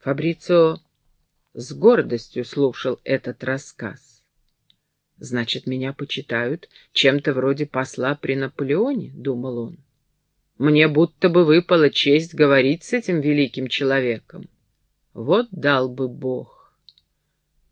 Фабрицио с гордостью слушал этот рассказ. «Значит, меня почитают чем-то вроде посла при Наполеоне», — думал он. «Мне будто бы выпала честь говорить с этим великим человеком. Вот дал бы Бог».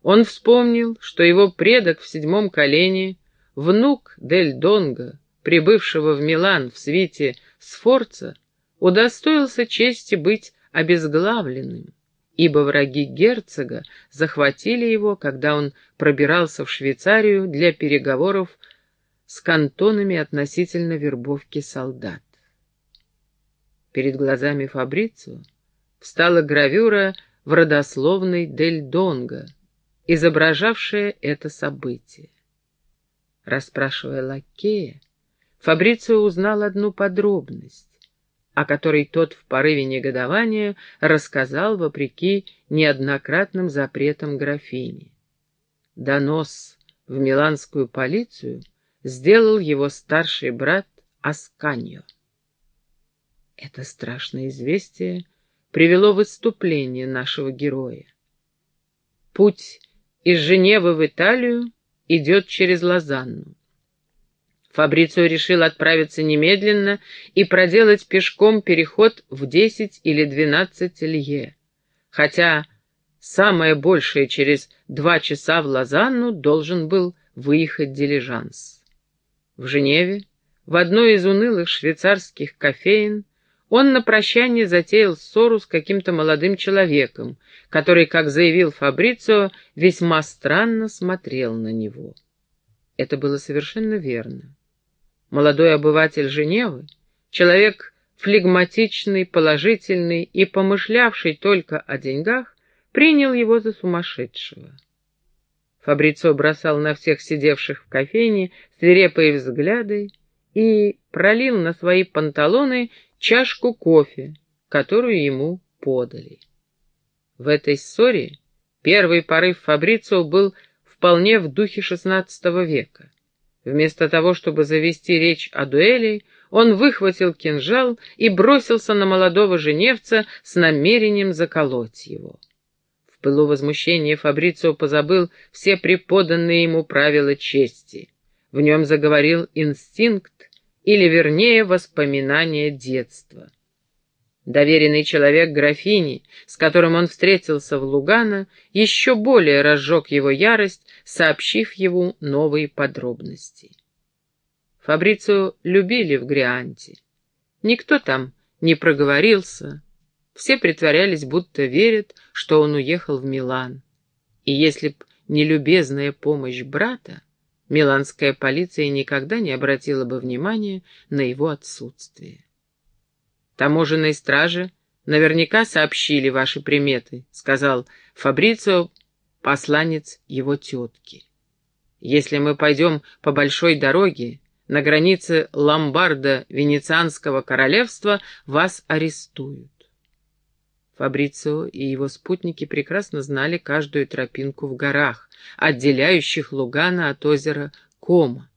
Он вспомнил, что его предок в седьмом колене, внук Дель Донго, прибывшего в Милан в свите Сфорца, удостоился чести быть обезглавленным ибо враги герцога захватили его, когда он пробирался в Швейцарию для переговоров с кантонами относительно вербовки солдат. Перед глазами Фабрицио встала гравюра в родословной Дель Донго, изображавшая это событие. Расспрашивая лакея, Фабрицио узнал одну подробность о которой тот в порыве негодования рассказал вопреки неоднократным запретам графини. Донос в миланскую полицию сделал его старший брат Асканьо. Это страшное известие привело выступление нашего героя. Путь из Женевы в Италию идет через Лозанну. Фабрицио решил отправиться немедленно и проделать пешком переход в десять или двенадцать лье, хотя самое большее через два часа в Лозанну должен был выехать дилижанс. В Женеве, в одной из унылых швейцарских кофеин, он на прощание затеял ссору с каким-то молодым человеком, который, как заявил Фабрицио, весьма странно смотрел на него. Это было совершенно верно. Молодой обыватель Женевы, человек флегматичный, положительный и помышлявший только о деньгах, принял его за сумасшедшего. Фабрицо бросал на всех сидевших в кофейне свирепые взгляды и пролил на свои панталоны чашку кофе, которую ему подали. В этой ссоре первый порыв Фабрицио был вполне в духе XVI века. Вместо того, чтобы завести речь о дуэли, он выхватил кинжал и бросился на молодого женевца с намерением заколоть его. В пылу возмущения Фабрицио позабыл все преподанные ему правила чести. В нем заговорил инстинкт, или, вернее, воспоминания детства. Доверенный человек графини, с которым он встретился в Лугано, еще более разжег его ярость, сообщив ему новые подробности. Фабрицию любили в Грианте. Никто там не проговорился, все притворялись, будто верят, что он уехал в Милан. И если б не любезная помощь брата, миланская полиция никогда не обратила бы внимания на его отсутствие. Таможенной страже наверняка сообщили ваши приметы, сказал Фабрицио, посланец его тетки. Если мы пойдем по большой дороге, на границе Ломбарда Венецианского королевства вас арестуют. Фабрицио и его спутники прекрасно знали каждую тропинку в горах, отделяющих Лугана от озера Кома.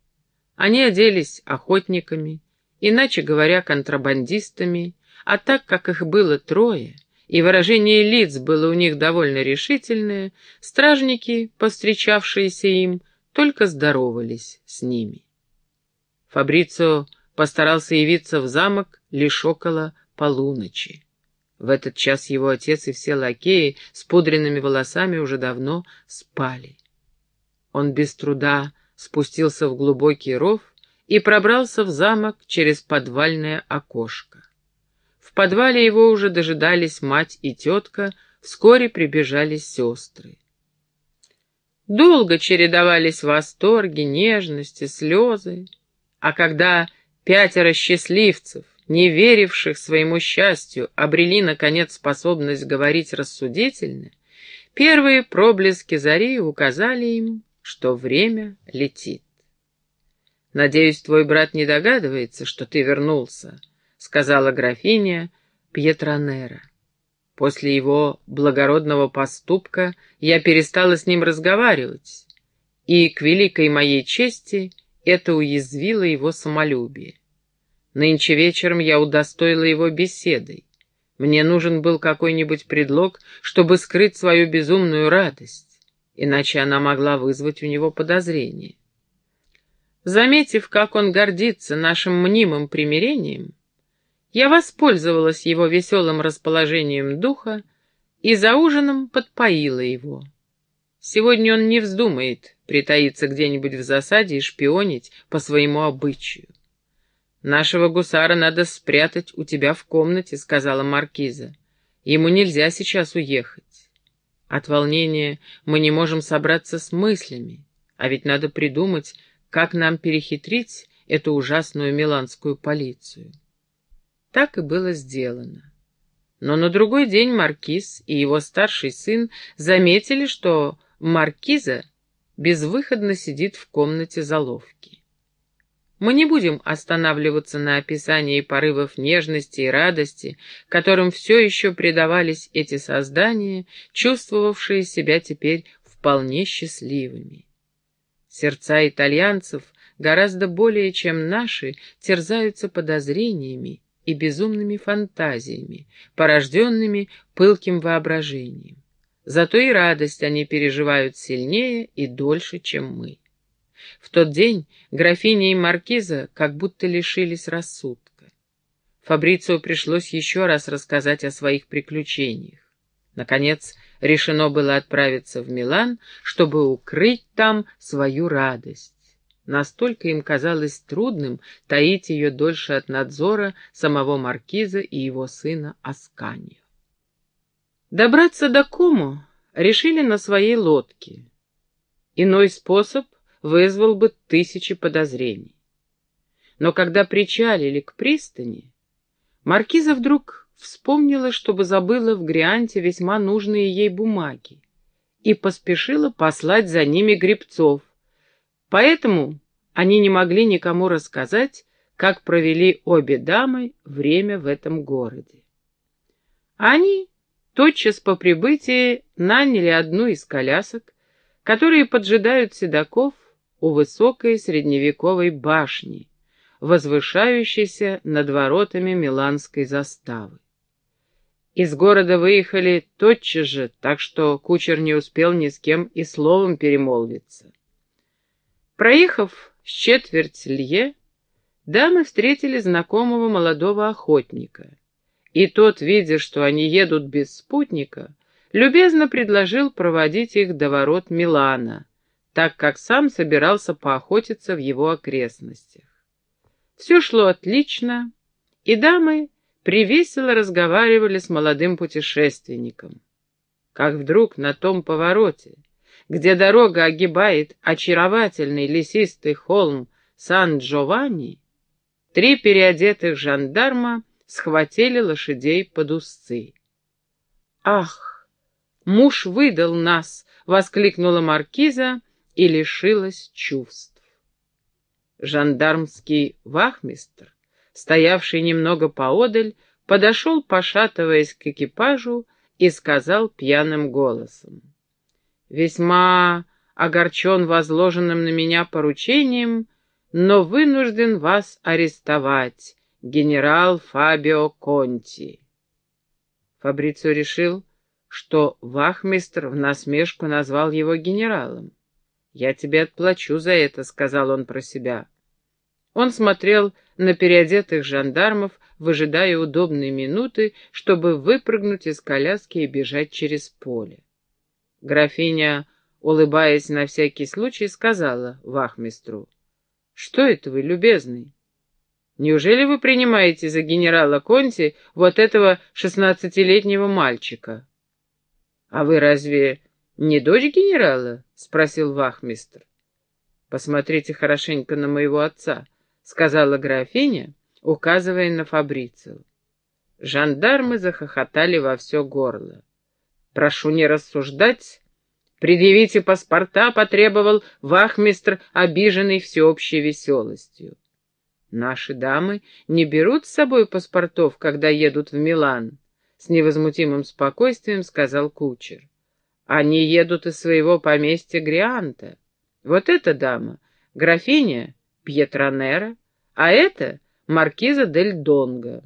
Они оделись охотниками, иначе говоря, контрабандистами, а так как их было трое, и выражение лиц было у них довольно решительное, стражники, повстречавшиеся им, только здоровались с ними. Фабрицио постарался явиться в замок лишь около полуночи. В этот час его отец и все лакеи с пудренными волосами уже давно спали. Он без труда спустился в глубокий ров и пробрался в замок через подвальное окошко. В подвале его уже дожидались мать и тетка, вскоре прибежали сестры. Долго чередовались восторги, нежности, слезы, а когда пятеро счастливцев, не веривших своему счастью, обрели, наконец, способность говорить рассудительно, первые проблески зари указали им, что время летит. «Надеюсь, твой брат не догадывается, что ты вернулся», — сказала графиня Пьетронера. После его благородного поступка я перестала с ним разговаривать, и, к великой моей чести, это уязвило его самолюбие. Нынче вечером я удостоила его беседой. Мне нужен был какой-нибудь предлог, чтобы скрыть свою безумную радость, иначе она могла вызвать у него подозрение. Заметив, как он гордится нашим мнимым примирением, я воспользовалась его веселым расположением духа и за ужином подпоила его. Сегодня он не вздумает притаиться где-нибудь в засаде и шпионить по своему обычаю. «Нашего гусара надо спрятать у тебя в комнате», — сказала маркиза. «Ему нельзя сейчас уехать. От волнения мы не можем собраться с мыслями, а ведь надо придумать, как нам перехитрить эту ужасную миланскую полицию». Так и было сделано. Но на другой день маркиз и его старший сын заметили, что маркиза безвыходно сидит в комнате заловки. Мы не будем останавливаться на описании порывов нежности и радости, которым все еще предавались эти создания, чувствовавшие себя теперь вполне счастливыми. Сердца итальянцев гораздо более, чем наши, терзаются подозрениями и безумными фантазиями, порожденными пылким воображением. Зато и радость они переживают сильнее и дольше, чем мы. В тот день графиня и маркиза как будто лишились рассудка. Фабрицио пришлось еще раз рассказать о своих приключениях. Наконец, решено было отправиться в Милан, чтобы укрыть там свою радость. Настолько им казалось трудным таить ее дольше от надзора самого маркиза и его сына Асканию. Добраться до Кому решили на своей лодке. Иной способ вызвал бы тысячи подозрений. Но когда причалили к пристани, маркиза вдруг вспомнила, чтобы забыла в Грианте весьма нужные ей бумаги и поспешила послать за ними гребцов. Поэтому они не могли никому рассказать, как провели обе дамы время в этом городе. Они тотчас по прибытии наняли одну из колясок, которые поджидают седаков у высокой средневековой башни, возвышающейся над воротами Миланской заставы. Из города выехали тотчас же, так что кучер не успел ни с кем и словом перемолвиться. Проехав с четверть лье, дамы встретили знакомого молодого охотника, и тот, видя, что они едут без спутника, любезно предложил проводить их до ворот Милана, так как сам собирался поохотиться в его окрестностях. Все шло отлично, и дамы привесело разговаривали с молодым путешественником. Как вдруг на том повороте, где дорога огибает очаровательный лесистый холм Сан-Джованни, три переодетых жандарма схватили лошадей под узцы. «Ах, муж выдал нас!» — воскликнула маркиза, и лишилась чувств. Жандармский вахмистр, стоявший немного поодаль, подошел, пошатываясь к экипажу, и сказал пьяным голосом. «Весьма огорчен возложенным на меня поручением, но вынужден вас арестовать, генерал Фабио Конти». Фабрицио решил, что вахмистр в насмешку назвал его генералом. «Я тебе отплачу за это», — сказал он про себя. Он смотрел на переодетых жандармов, выжидая удобные минуты, чтобы выпрыгнуть из коляски и бежать через поле. Графиня, улыбаясь на всякий случай, сказала вахмистру, «Что это вы, любезный? Неужели вы принимаете за генерала Конти вот этого шестнадцатилетнего мальчика? А вы разве не дочь генерала?» — спросил вахмистр. «Посмотрите хорошенько на моего отца», — сказала графиня, указывая на Фабрицию. Жандармы захохотали во все горло. «Прошу не рассуждать. Предъявите паспорта», — потребовал вахмистр, обиженный всеобщей веселостью. «Наши дамы не берут с собой паспортов, когда едут в Милан», — с невозмутимым спокойствием сказал кучер. Они едут из своего поместья Грианта. Вот эта дама — графиня Пьетронера, а это маркиза Дель Донго.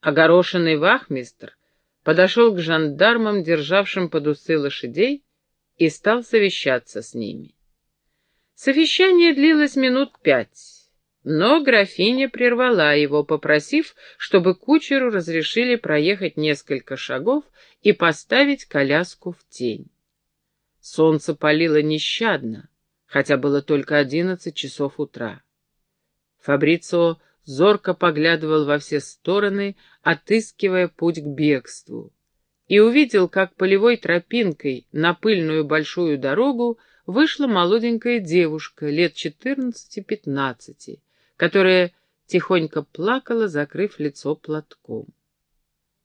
Огорошенный вахмистр подошел к жандармам, державшим под усы лошадей, и стал совещаться с ними. Совещание длилось минут пять, но графиня прервала его, попросив, чтобы кучеру разрешили проехать несколько шагов и поставить коляску в тень. Солнце палило нещадно, хотя было только одиннадцать часов утра. Фабрицио зорко поглядывал во все стороны, отыскивая путь к бегству, и увидел, как полевой тропинкой на пыльную большую дорогу вышла молоденькая девушка лет четырнадцати-пятнадцати, которая тихонько плакала, закрыв лицо платком.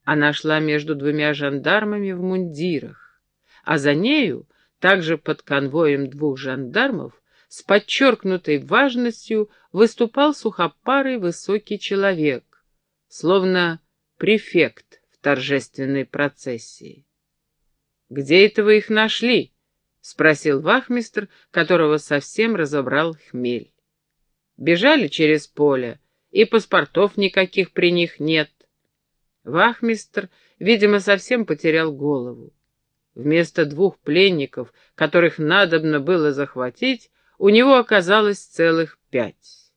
Она шла между двумя жандармами в мундирах, а за нею, также под конвоем двух жандармов, с подчеркнутой важностью выступал сухопарый высокий человек, словно префект в торжественной процессии. «Где это вы их нашли?» — спросил вахмистр, которого совсем разобрал хмель. «Бежали через поле, и паспортов никаких при них нет». Вахмистр, видимо, совсем потерял голову. Вместо двух пленников, которых надобно было захватить, у него оказалось целых пять.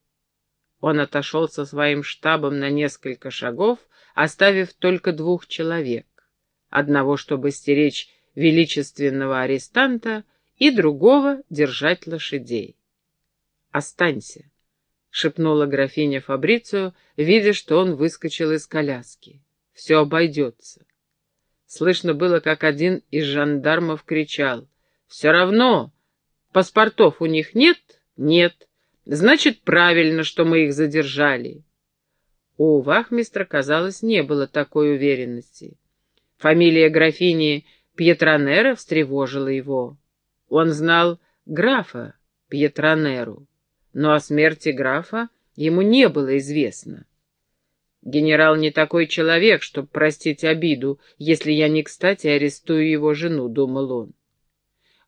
Он отошел со своим штабом на несколько шагов, оставив только двух человек. Одного, чтобы стеречь величественного арестанта, и другого — держать лошадей. «Останься», — шепнула графиня Фабрицию, видя, что он выскочил из коляски. «Все обойдется». Слышно было, как один из жандармов кричал. «Все равно! Паспортов у них нет? Нет. Значит, правильно, что мы их задержали. У вахмистра, казалось, не было такой уверенности. Фамилия графини Пьетронера встревожила его. Он знал графа Пьетронеру, но о смерти графа ему не было известно. Генерал не такой человек, чтобы простить обиду, если я не кстати арестую его жену, — думал он.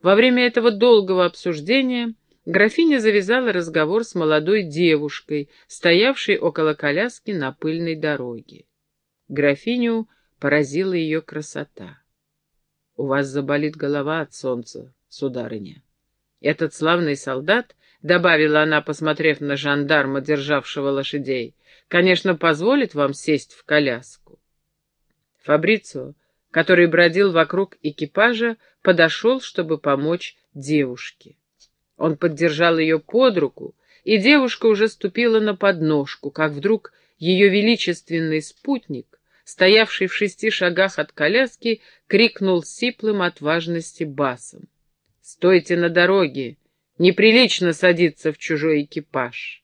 Во время этого долгого обсуждения графиня завязала разговор с молодой девушкой, стоявшей около коляски на пыльной дороге. Графиню поразила ее красота. — У вас заболит голова от солнца, сударыня. Этот славный солдат, — добавила она, посмотрев на жандарма, державшего лошадей, — конечно, позволит вам сесть в коляску. Фабрицио который бродил вокруг экипажа, подошел, чтобы помочь девушке. Он поддержал ее под руку, и девушка уже ступила на подножку, как вдруг ее величественный спутник, стоявший в шести шагах от коляски, крикнул сиплым от важности басом. «Стойте на дороге! Неприлично садиться в чужой экипаж!»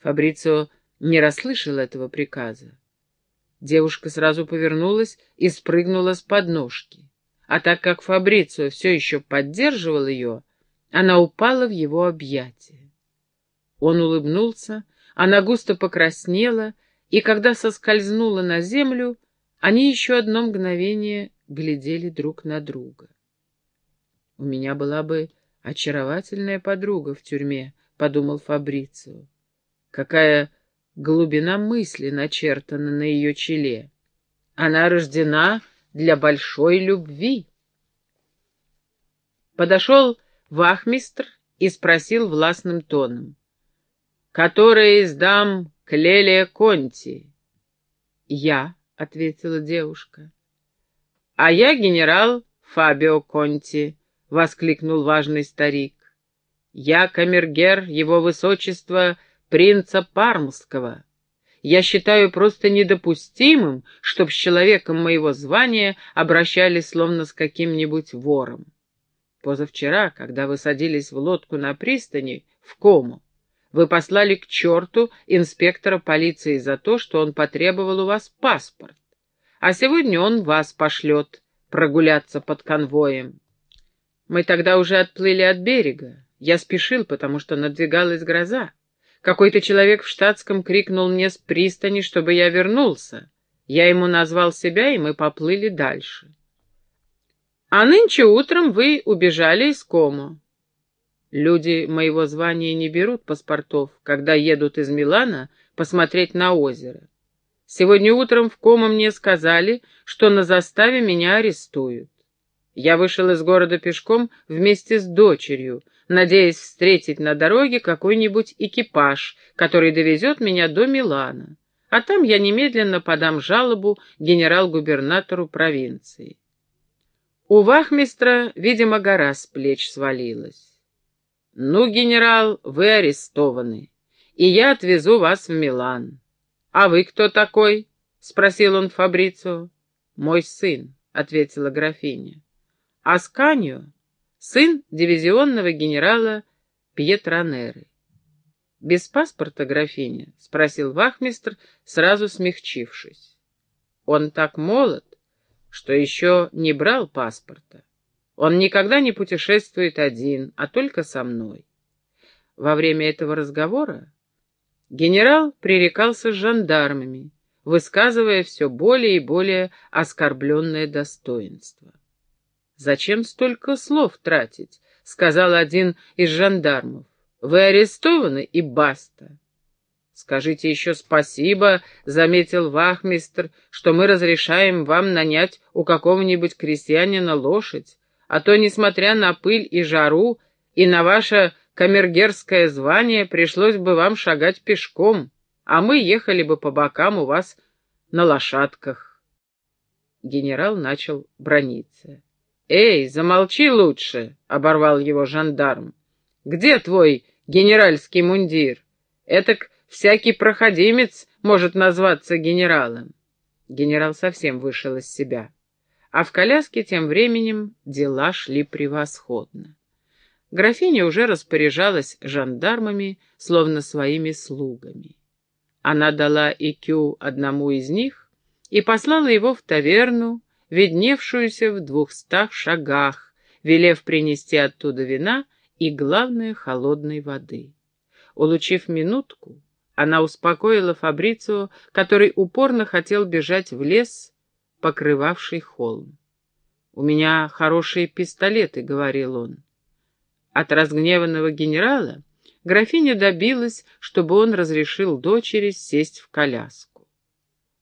Фабрицио не расслышал этого приказа. Девушка сразу повернулась и спрыгнула с подножки. А так как Фабрицио все еще поддерживал ее, она упала в его объятия. Он улыбнулся, она густо покраснела, и когда соскользнула на землю, они еще одно мгновение глядели друг на друга. «У меня была бы очаровательная подруга в тюрьме», — подумал Фабрицио. «Какая Глубина мысли начертана на ее челе. Она рождена для большой любви. Подошел вахмистр и спросил властным тоном. «Которая из дам Клелия Конти?» «Я», — ответила девушка. «А я генерал Фабио Конти», — воскликнул важный старик. «Я камергер его высочества принца Пармского. Я считаю просто недопустимым, чтоб с человеком моего звания обращались словно с каким-нибудь вором. Позавчера, когда вы садились в лодку на пристани, в Кому, вы послали к черту инспектора полиции за то, что он потребовал у вас паспорт. А сегодня он вас пошлет прогуляться под конвоем. Мы тогда уже отплыли от берега. Я спешил, потому что надвигалась гроза. Какой-то человек в штатском крикнул мне с пристани, чтобы я вернулся. Я ему назвал себя, и мы поплыли дальше. А нынче утром вы убежали из Комо. Люди моего звания не берут паспортов, когда едут из Милана посмотреть на озеро. Сегодня утром в кома мне сказали, что на заставе меня арестуют. Я вышел из города пешком вместе с дочерью, надеясь встретить на дороге какой-нибудь экипаж, который довезет меня до Милана. А там я немедленно подам жалобу генерал-губернатору провинции. У вахмистра, видимо, гора с плеч свалилась. «Ну, генерал, вы арестованы, и я отвезу вас в Милан. А вы кто такой?» — спросил он Фабрицио. «Мой сын», — ответила графиня. «Асканио — сын дивизионного генерала Пьетронеры. «Без паспорта, графиня?» — спросил вахмистр, сразу смягчившись. «Он так молод, что еще не брал паспорта. Он никогда не путешествует один, а только со мной». Во время этого разговора генерал пререкался с жандармами, высказывая все более и более оскорбленное достоинство. «Зачем столько слов тратить?» — сказал один из жандармов. Вы арестованы и баста. Скажите еще спасибо, — заметил вахмистр, — что мы разрешаем вам нанять у какого-нибудь крестьянина лошадь, а то, несмотря на пыль и жару, и на ваше камергерское звание, пришлось бы вам шагать пешком, а мы ехали бы по бокам у вас на лошадках. Генерал начал брониться. «Эй, замолчи лучше!» — оборвал его жандарм. Где твой генеральский мундир? Этак всякий проходимец может назваться генералом. Генерал совсем вышел из себя. А в коляске тем временем дела шли превосходно. Графиня уже распоряжалась жандармами, словно своими слугами. Она дала икю одному из них и послала его в таверну, видневшуюся в двухстах шагах, велев принести оттуда вина и, главное, холодной воды. Улучив минутку, она успокоила Фабрицио, который упорно хотел бежать в лес, покрывавший холм. «У меня хорошие пистолеты», — говорил он. От разгневанного генерала графиня добилась, чтобы он разрешил дочери сесть в коляску.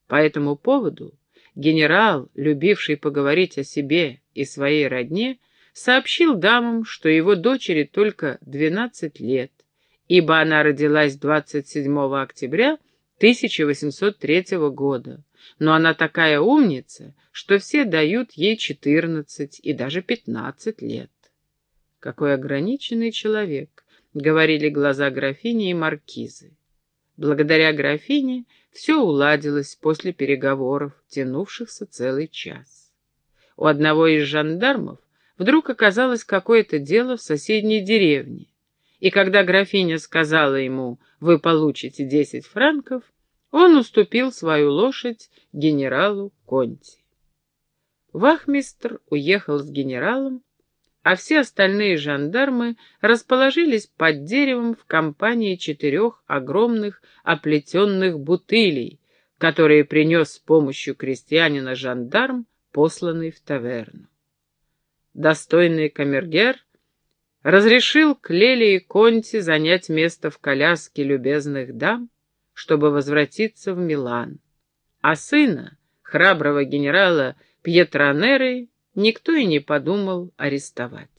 По этому поводу генерал, любивший поговорить о себе и своей родне, сообщил дамам, что его дочери только 12 лет, ибо она родилась 27 октября 1803 года, но она такая умница, что все дают ей 14 и даже 15 лет. Какой ограниченный человек, говорили глаза графини и маркизы. Благодаря графине все уладилось после переговоров, тянувшихся целый час. У одного из жандармов вдруг оказалось какое-то дело в соседней деревне, и когда графиня сказала ему «Вы получите десять франков», он уступил свою лошадь генералу Конти. Вахмистр уехал с генералом, а все остальные жандармы расположились под деревом в компании четырех огромных оплетенных бутылей, которые принес с помощью крестьянина жандарм, посланный в таверну достойный камергер, разрешил Клеле и Конти занять место в коляске любезных дам, чтобы возвратиться в Милан. А сына, храброго генерала Пьетронеры, никто и не подумал арестовать.